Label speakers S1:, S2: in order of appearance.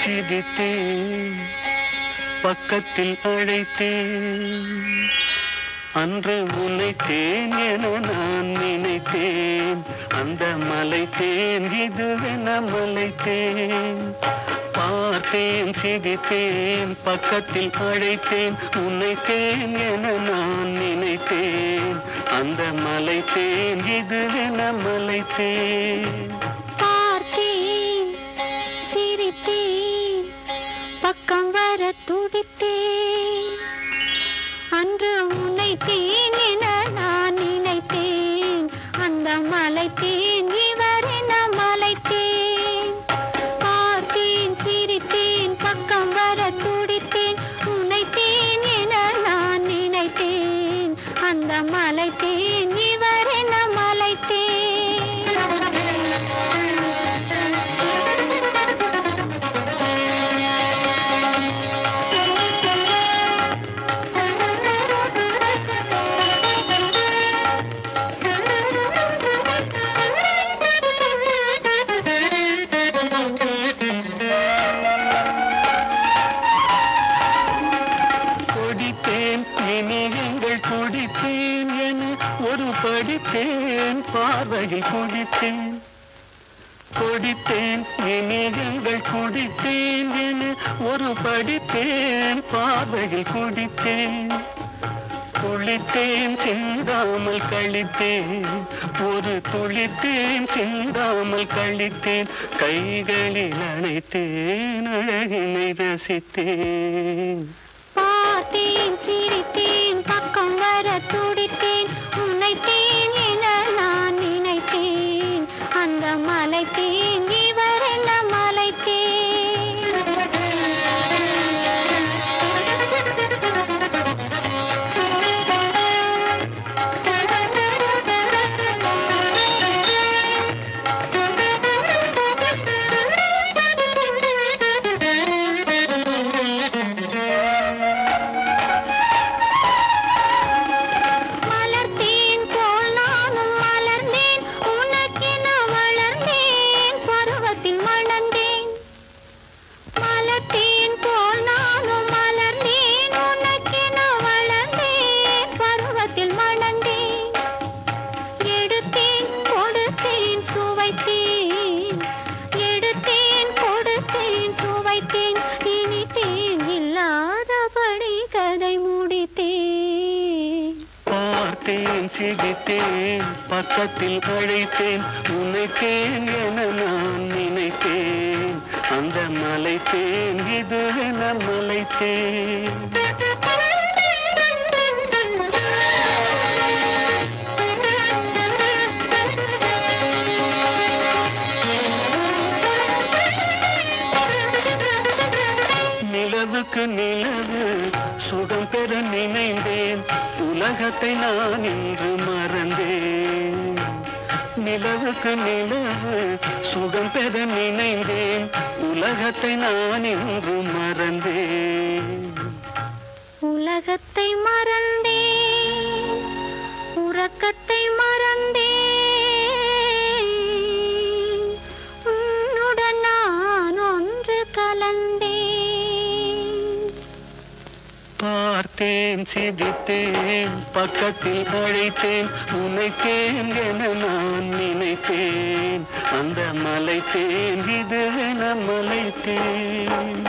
S1: சிரித்தேன் பக்கத்தில் அழைத்தேன் அன்று உழைத்தேன் என நான் நினைத்தேன். அந்த மலைத்தேன் இதுவென மலைத்தேன் பார்த்தேன் சிரித்தேன் பக்கத்தில் அழைத்தேன் உன்னைத்தேன் என நான் நினைத்தேன். அந்த மலைத்தேன் இதுவென மலைத்தேன். படித்தேன் பார்வையில் குடித்தேன். கொடித்தேன் இனி எங்கள் குடித்தேன் என ஒரு படித்தேன் பார்வையில் குடித்தேன். குளித்தேன் சிந்தாமல் கழித்தேன். ஒரு துளித்தேன் சிந்தாமல் கழித்தேன். கைகளில் அணைத்தேன் அழகினை ரசித்தேன்.
S2: பார்த்தேன் சிரித்தேன்.
S1: பார்த்தேன் சிரித்தேன் பக்கத்தில் அழைத்தேன். உனக்கேன் என நான் நினைத்தேன். அந்த மலைத்தேன் இது என மலைத்தேன். நிலவுக்கு நிலவு சுகம் பெற நினை உலகத்தை நான் இன்று மறந்தேன். நிலவுக்கு நிலவு சுகம் பெற நினைந்தேன். உலகத்தை நான் இன்று மறந்தேன்.
S2: உலகத்தை மறந்த
S1: பார்த்தேன் சிரித்தேன் பக்கத்தில் அழைத்தேன் உன்னைத்தேன் என நான் நினைத்தேன். அந்த மலைத்தேன் இது என மலைத்தேன்.